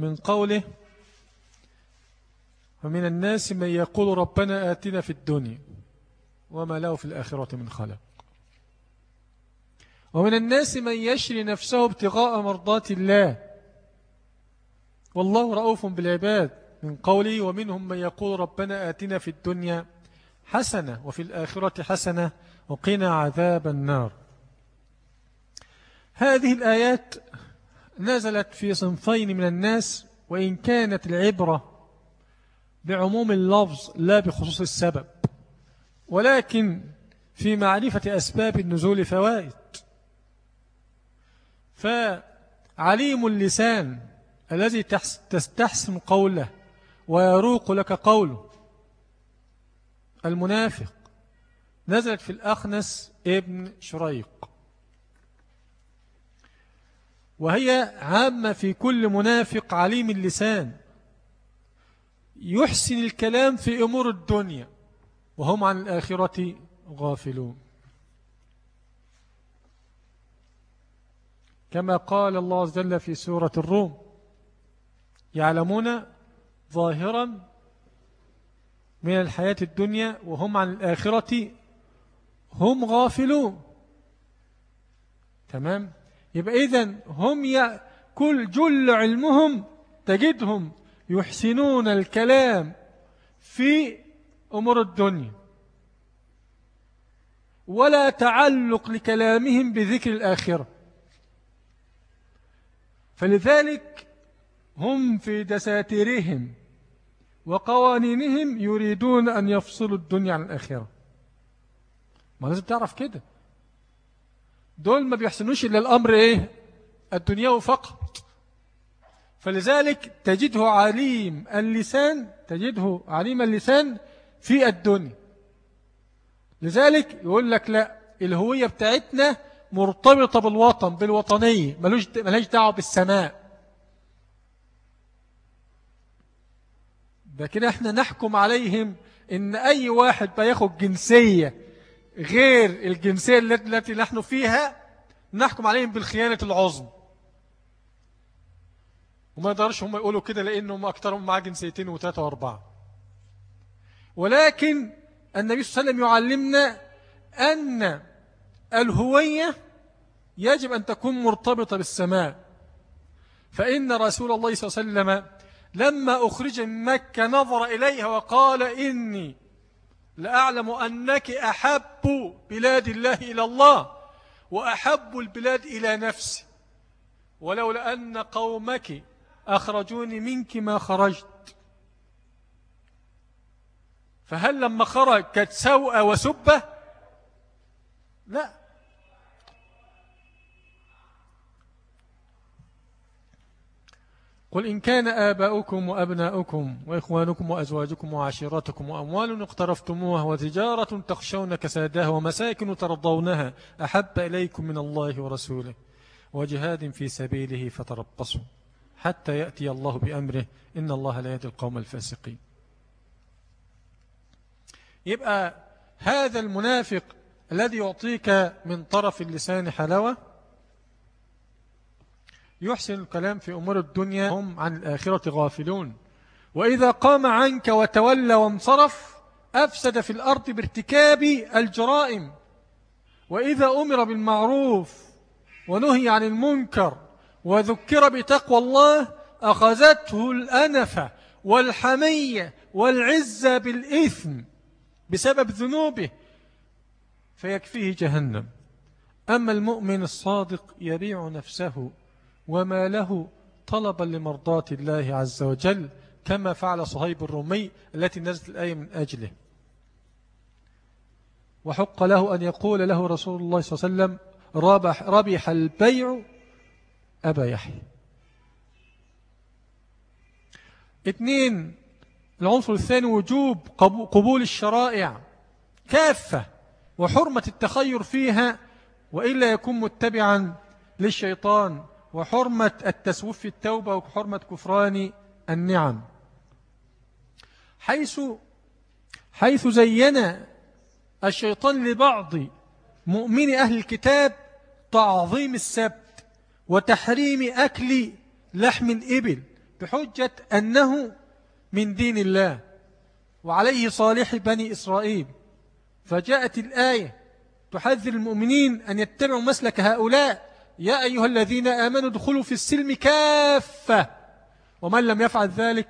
من قوله ومن الناس من يقول ربنا آتنا في الدنيا وما له في الآخرة من خلق. ومن الناس من يشري نفسه ابتغاء مرضات الله. والله رؤوف بالعباد. من قوله ومنهم من يقول ربنا آتنا في الدنيا حسنة وفي الآخرة حسنة وقنا عذاب النار. هذه الآيات نزلت في صنفين من الناس وإن كانت العبرة بعموم اللفظ لا بخصوص السبب. ولكن في معرفة أسباب النزول فوائد. فعليم اللسان الذي تستحسن قوله ويروق لك قوله المنافق نزلت في الأخنس ابن شريق. وهي عامة في كل منافق عليم اللسان. يحسن الكلام في أمور الدنيا وهم عن الآخرة غافلون. كما قال الله عز وجل في سورة الروم يعلمون ظاهرا من الحياة الدنيا وهم عن الآخرة هم غافلون. تمام؟ يبقى إذن هم. كل جل علمهم تجدهم يحسنون الكلام في أمور الدنيا. ولا تعلق لكلامهم بذكر الآخرة. فلذلك هم في دساتيرهم وقوانينهم يريدون أن يفصلوا الدنيا عن الآخرة. ما لازم تعرف كده. دول ما بيحسنوش إلا الأمر إيه؟ الدنيا فقط فلذلك تجده عليم اللسان تجده عليم اللسان في الدنيا. لذلك يقول لك لا الهوية بتاعتنا مرتبطة بالوطن بالوطنية ملهاش دعوة بالسماء. كده إحنا نحكم عليهم إن أي واحد بياخد جنسية غير الجنسية التي نحن فيها نحكم عليهم بالخيانة العظم. وما يقدرش هم يقولوا كده لأنهم أكثرهم مع جنسيتين وثلاثة وأربعة. ولكن النبي صلى الله عليه وسلم يعلمنا أن الهوية يجب أن تكون مرتبطة بالسماء. فإن رسول الله صلى الله عليه وسلم لما أخرج من مكة نظر إليها وقال إني لأعلم أنك أحب بلاد الله إلى الله وأحب البلاد إلى نفسي. ولولا أن قومك أخرجوني منك ما خرجت. فهل لما خرج كانت سوء وسبة؟ لا. قل إن كان آباؤكم وأبناؤكم وإخوانكم وأزواجكم وعشيرتكم وأموال اقترفتموها وتجارة تخشون كسادها ومساكن ترضونها أحب إليكم من الله ورسوله وجهاد في سبيله فتربصوا حتى يأتي الله بأمره إن الله لا يهدي القوم الفاسقين. يبقى هذا المنافق الذي يعطيك من طرف اللسان حلاوة؟ يحسن الكلام في أمور الدنيا هم عن الآخرة غافلون. وإذا قام عنك وتولى وانصرف أفسد في الأرض بارتكاب الجرائم. وإذا أمر بالمعروف ونهي عن المنكر وذكر بتقوى الله أخذته الأنفة والحمية والعزة بالإثم بسبب ذنوبه فيكفيه جهنم. أما المؤمن الصادق يبيع نفسه وما له طلبا لمرضاة الله عز وجل كما فعل صهيب الرومي التي نزلت الآية من أجله. وحق له أن يقول له رسول الله صلى الله عليه وسلم ربح, البيع أبا يحيى. اثنين العنصر الثاني وجوب قبول الشرائع كافة وحرمة التخير فيها وإلا يكون متبعا للشيطان. وحرمة التسويف في التوبة وحرمة كفران النعم. حيث حيث زين الشيطان لبعض مؤمن أهل الكتاب تعظيم السبت وتحريم أكل لحم الإبل بحجة أنه من دين الله وعليه صالح بني إسرائيل. فجاءت الآية تحذر المؤمنين أن يتبعوا مسلك هؤلاء يا أيها الذين آمنوا ادخلوا في السلم كافة. ومن لم يفعل ذلك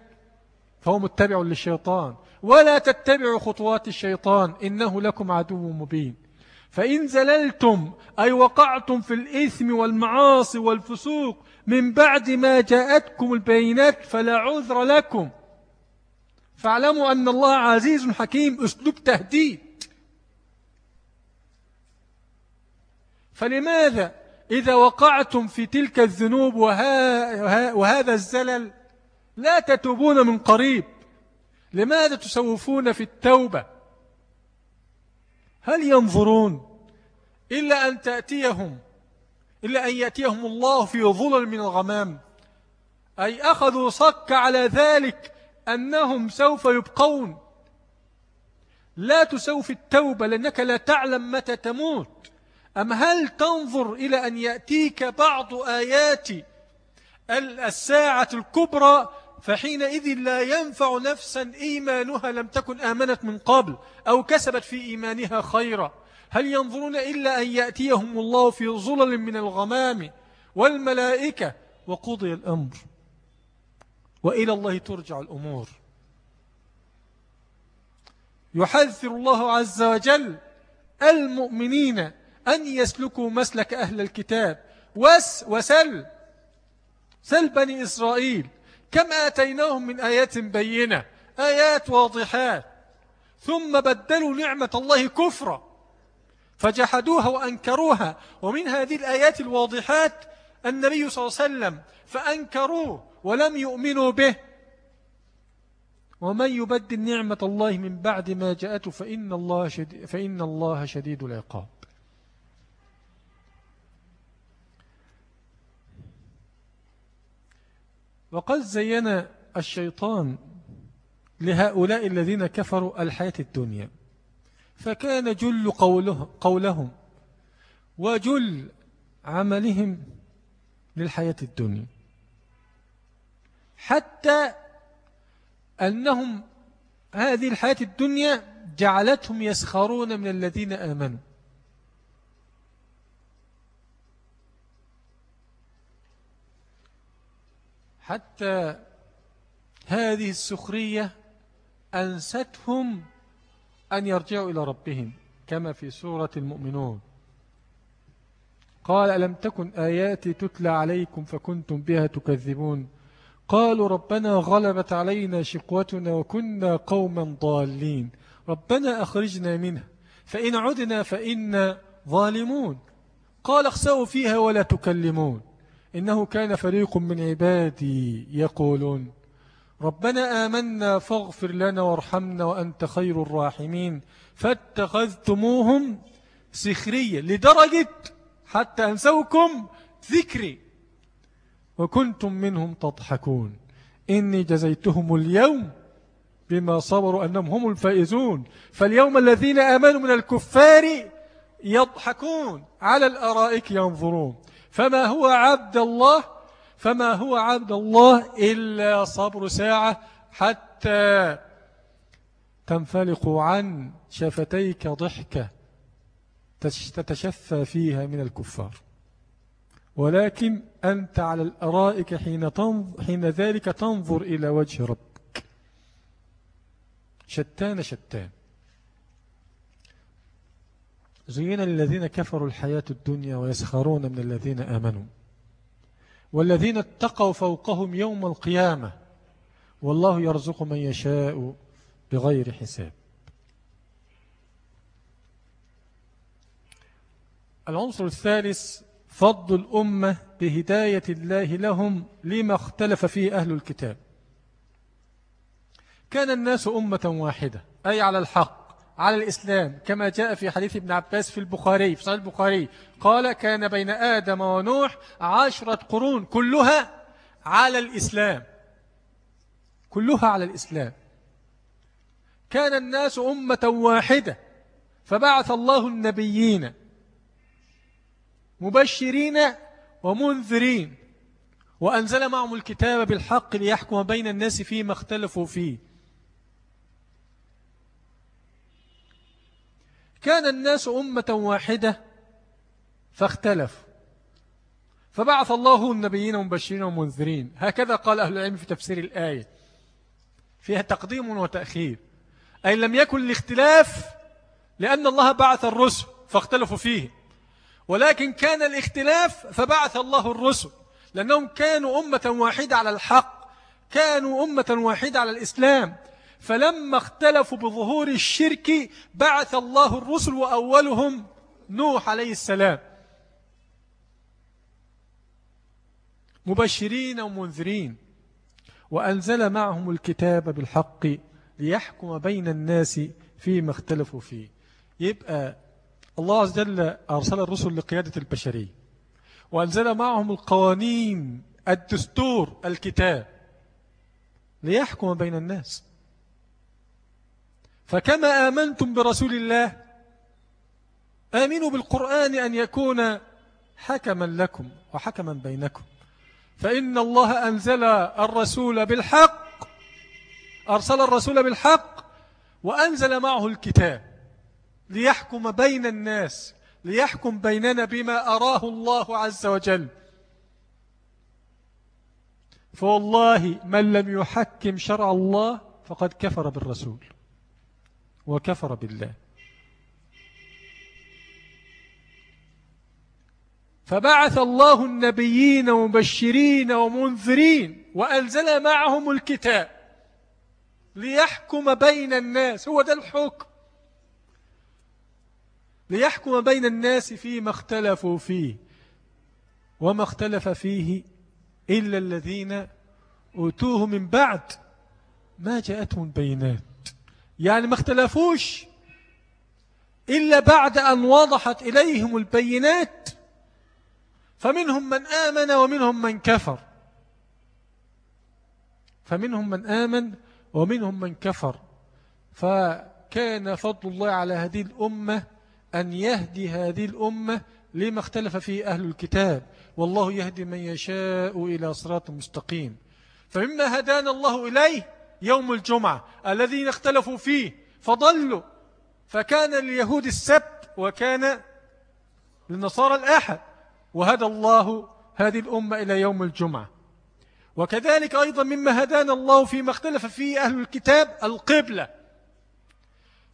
فهو متبع للشيطان. ولا تتبعوا خطوات الشيطان إنه لكم عدو مبين. فإن زللتم أي وقعتم في الإثم والمعاصي والفسوق من بعد ما جاءتكم البينات فلا عذر لكم. فاعلموا أن الله عزيز حكيم أسلوب تهديد. فلماذا؟ إذا وقعتم في تلك الذنوب وهذا الزلل لا تتوبون من قريب. لماذا تسوفون في التوبة؟ هل ينظرون إلا أن تأتيهم إلا أن يأتيهم الله في ظلل من الغمام؟ أي أخذوا صك على ذلك أنهم سوف يبقون؟ لا تسوف التوبة لأنك لا تعلم متى تموت. أم هل تنظر إلى أن يأتيك بعض آيات الساعة الكبرى فحينئذ لا ينفع نفسا إيمانها لم تكن آمنت من قبل أو كسبت في إيمانها خيرا؟ هل ينظرون إلا أن يأتيهم الله في ظلل من الغمام والملائكة وقضي الأمر وإلى الله ترجع الأمور. يحذر الله عز وجل المؤمنين أن يسلكوا مسلك أهل الكتاب. وس وسل. سل بني إسرائيل. كم آتيناهم من آيات بينة. آيات واضحات. ثم بدلوا نعمة الله كفرا. فجحدوها وأنكروها. ومن هذه الآيات الواضحات النبي صلى الله عليه وسلم فأنكروه ولم يؤمنوا به. ومن يبدل نعمة الله من بعد ما جاءته فإن الله شديد, فإن الله شديد العقاب. وقد زين الشيطان لهؤلاء الذين كفروا الحياة الدنيا. فكان جل قوله قولهم وجل عملهم للحياة الدنيا. حتى أنهم هذه الحياة الدنيا جعلتهم يسخرون من الذين آمنوا. حتى هذه السخرية أنستهم أن يرجعوا إلى ربهم كما في سورة المؤمنون. قال ألم تكن آياتي تتلى عليكم فكنتم بها تكذبون؟ قالوا ربنا غلبت علينا شقوتنا وكنا قوما ضالين. ربنا أخرجنا منها فإن عدنا فإنا ظالمون. قال اخسأوا فيها ولا تكلمون. إنه كان فريق من عبادي يقولون ربنا آمنا فاغفر لنا وارحمنا وأنت خير الراحمين فاتخذتموهم سخرية لدرجة حتى أنسوكم ذكري وكنتم منهم تضحكون. إني جزيتهم اليوم بما صبروا أنهم هم الفائزون. فاليوم الذين آمنوا من الكفار يضحكون على الأرائك ينظرون. فما هو عبد الله؟ فما هو عبد الله إلا صبر ساعة حتى تنفلق عن شفتيك ضحكة تتشفى فيها من الكفار. ولكن أنت على الأرائك حين, تنظر حين ذلك تنظر إلى وجه ربك. شتان شتان. زين للذين كفروا الحياة الدنيا ويسخرون من الذين آمنوا. والذين اتقوا فوقهم يوم القيامة. والله يرزق من يشاء بغير حساب. العنصر الثالث فضل الأمة بهداية الله لهم لما اختلف فيه أهل الكتاب. كان الناس أمة واحدة أي على الحق على الإسلام كما جاء في حديث ابن عباس في البخاري في صحيح البخاري قال كان بين آدم ونوح عشرة قرون كلها على الإسلام. كلها على الإسلام. كان الناس أمة واحدة فبعث الله النبيين مبشرين ومنذرين وأنزل معهم الكتاب بالحق ليحكم بين الناس فيما اختلفوا فيه. كان الناس أمة واحدة فاختلفوا. فبعث الله النبيين مبشرين ومنذرين هكذا قال أهل العلم في تفسير الآية. فيها تقديم وتأخير. أي لم يكن الاختلاف لأن الله بعث الرسل فاختلفوا فيه. ولكن كان الاختلاف فبعث الله الرسل. لأنهم كانوا أمة واحدة على الحق. كانوا أمة واحدة على الإسلام. فلما اختلفوا بظهور الشرك بعث الله الرسل وأولهم نوح عليه السلام. مبشرين ومنذرين. وأنزل معهم الكتاب بالحق ليحكم بين الناس فيما اختلفوا فيه. يبقى الله عز وجل أرسل الرسل لقيادة البشرية. وأنزل معهم القوانين الدستور الكتاب ليحكم بين الناس. فكما آمنتم برسول الله آمنوا بالقرآن أن يكون حكما لكم وحكما بينكم. فإن الله أنزل الرسول بالحق أرسل الرسول بالحق وأنزل معه الكتاب ليحكم بين الناس ليحكم بيننا بما أراه الله عز وجل. فوالله من لم يحكم شرع الله فقد كفر بالرسول. وكفر بالله. فبعث الله النبيين مبشرين ومنذرين وأنزل معهم الكتاب ليحكم بين الناس. هو ده الحكم. ليحكم بين الناس فيما اختلفوا فيه وما اختلف فيه إلا الذين أوتوه من بعد ما جاءتهم البينات. يعني ما اختلفوش. إلا بعد أن وضحت إليهم البينات فمنهم من آمن ومنهم من كفر. فمنهم من آمن ومنهم من كفر. فكان فضل الله على هذه الأمة أن يهدي هذه الأمة لما اختلف فيه أهل الكتاب. والله يهدي من يشاء إلى صراط مستقيم. فمما هدانا الله إليه يوم الجمعة الذين اختلفوا فيه فضلوا. فكان اليهود السبت وكان للنصارى الأحد. وهدى الله هذه الأمة إلى يوم الجمعة. وكذلك أيضا مما هدانا الله فيما اختلف فيه أهل الكتاب القبلة.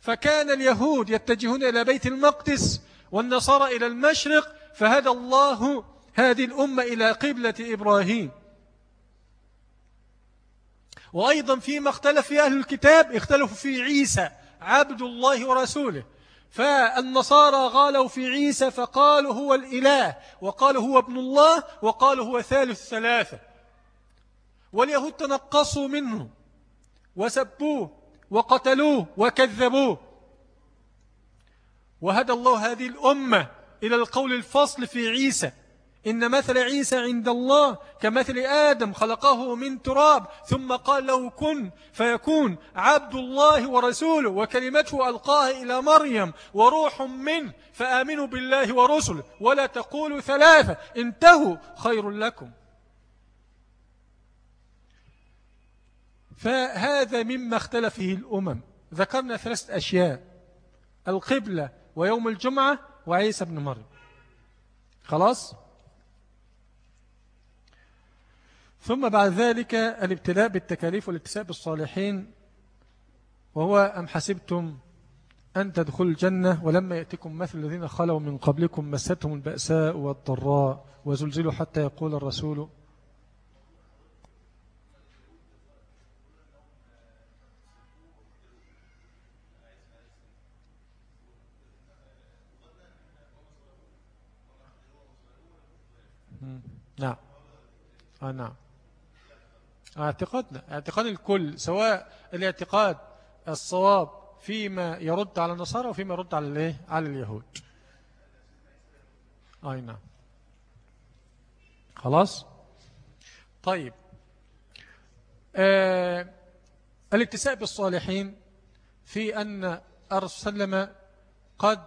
فكان اليهود يتجهون إلى بيت المقدس والنصارى إلى المشرق فهدى الله هذه الأمة إلى قبلة إبراهيم. وأيضا فيما اختلف في أهل الكتاب اختلفوا في عيسى عبد الله ورسوله. فالنصارى غالوا في عيسى فقالوا هو الإله وقالوا هو ابن الله وقالوا هو ثالث ثلاثة. واليهود تنقصوا منه وسبوه وقتلوه وكذبوه. وهدى الله هذه الأمة إلى القول الفصل في عيسى. إن مثل عيسى عند الله كمثل آدم خلقه من تراب ثم قال له كن فيكون عبد الله ورسوله وكلمته ألقاها إلى مريم وروح منه فآمنوا بالله ورسله. ولا تقولوا ثلاثة انتهوا خير لكم. فهذا مما اختلف فيه الأمم. ذكرنا ثلاثة أشياء القبلة ويوم الجمعة وعيسى بن مريم. خلاص؟ ثم بعد ذلك الابتلاء بالتكاليف والاتساء بالصالحين وهو أم حسبتم أن تدخل الجنة ولما يأتكم مثل الذين خلوا من قبلكم مستهم البأساء والضراء وزلزلوا حتى يقول الرسول نعم. آه نعم. اعتقادنا اعتقاد الكل سواء الاعتقاد الصواب فيما يرد على النصارى وفيما يرد على الايه؟ على اليهود. أي نعم. خلاص؟ طيب. آه الاتساء بالصالحين في أن الرسول صلى الله عليه وسلم قد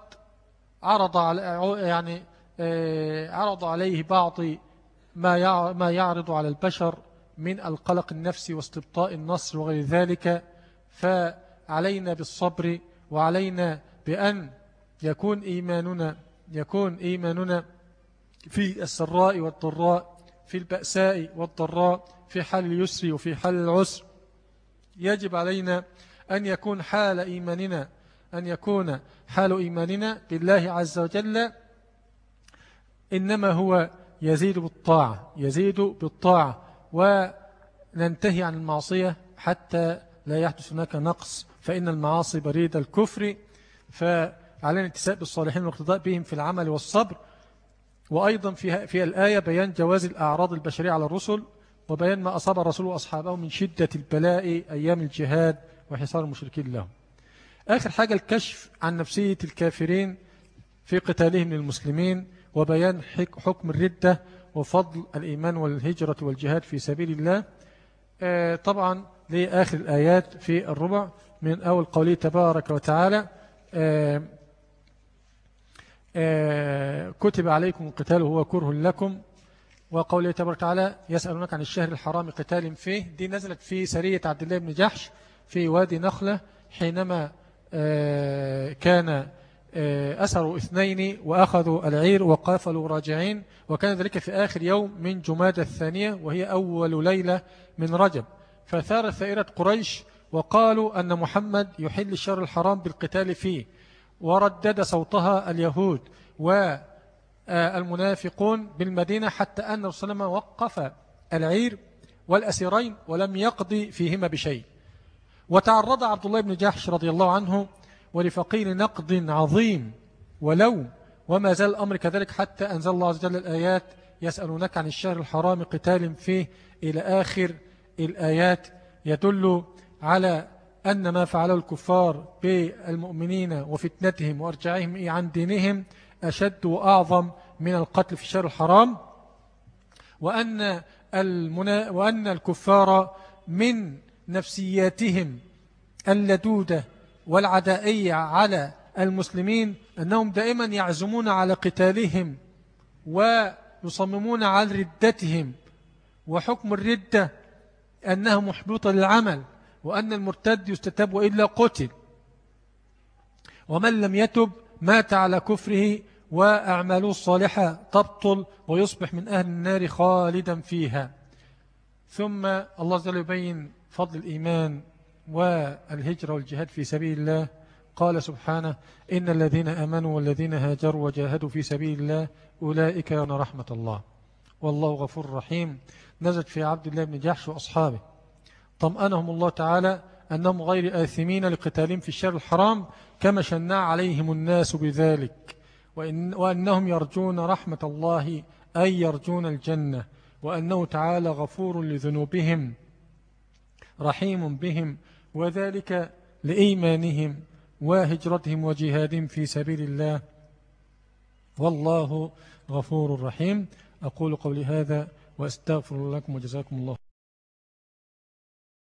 عرض على يعني آه عرض عليه بعض ما ما يعرض على البشر من القلق النفسي واستبطاء النصر وغير ذلك فعلينا بالصبر وعلينا بأن يكون إيماننا يكون إيماننا في السراء والضراء في البأساء والضراء في حال اليسر وفي حال العسر. يجب علينا أن يكون حال إيماننا أن يكون حال إيماننا بالله عز وجل إنما هو يزيد بالطاعة يزيد بالطاعة. وننتهي عن المعصية حتى لا يحدث هناك نقص فإن المعاصي بريد الكفر. فعلينا الاتساء بالصالحين والاقتداء بهم في العمل والصبر. وأيضا في في الآية بيان جواز الأعراض البشرية على الرسل وبيان ما أصاب الرسول وأصحابه من شدة البلاء أيام الجهاد وحصار المشركين لهم. آخر حاجة الكشف عن نفسية الكافرين في قتالهم للمسلمين وبيان حكم الردة وفضل الإيمان والهجرة والجهاد في سبيل الله. آه، طبعا لآخر الآيات في الربع من أول قوله تبارك وتعالى آه، آه، كتب عليكم القتال وهو كره لكم. وقوله تبارك وتعالى يسألونك عن الشهر الحرام قتال فيه. دي نزلت في سرية عبد الله بن جحش في وادي نخلة حينما كان أسروا اثنين وأخذوا العير وقافلوا راجعين. وكان ذلك في آخر يوم من جماد الثانية وهي أول ليلة من رجب. فثارت ثائرة قريش وقالوا أن محمد يحل الشر الحرام بالقتال فيه. وردد صوتها اليهود والمنافقون بالمدينة حتى أن رسول الله وقف العير والأسيرين ولم يقضي فيهما بشيء. وتعرض عبد الله بن جحش رضي الله عنه ولفقير نقد عظيم ولو. وما زال الأمر كذلك حتى أنزل الله عز وجل الآيات يسألونك عن الشهر الحرام قتال فيه إلى آخر الآيات. يدل على أن ما فعله الكفار بالمؤمنين وفتنتهم وارجعهم عن دينهم أشد وأعظم من القتل في الشهر الحرام. وأن, المنا وأن الكفار من نفسياتهم اللدودة والعدائية على المسلمين أنهم دائما يعزمون على قتالهم ويصممون على ردتهم وحكم الردة أنها محبطة للعمل وأن المرتد يستتاب وإلا قتل. ومن لم يتب مات على كفره وأعماله الصالحة تبطل ويصبح من أهل النار خالدا فيها. ثم الله جل يبين فضل الإيمان والهجرة والجهاد في سبيل الله. قال سبحانه إن الذين أمنوا والذين هاجروا وجاهدوا في سبيل الله أولئك يرون رحمة الله. والله غفور رحيم. نزلت في عبد الله بن جحش وأصحابه. طمأنهم الله تعالى أنهم غير آثمين لقتالهم في الشر الحرام كما شنع عليهم الناس بذلك. وإن وأنهم يرجون رحمة الله أي يرجون الجنة. وأنه تعالى غفور لذنوبهم رحيم بهم وذلك لإيمانهم وهجرتهم وجهادهم في سبيل الله. والله غفور رحيم. أقول قولي هذا وأستغفر لكم وجزاكم الله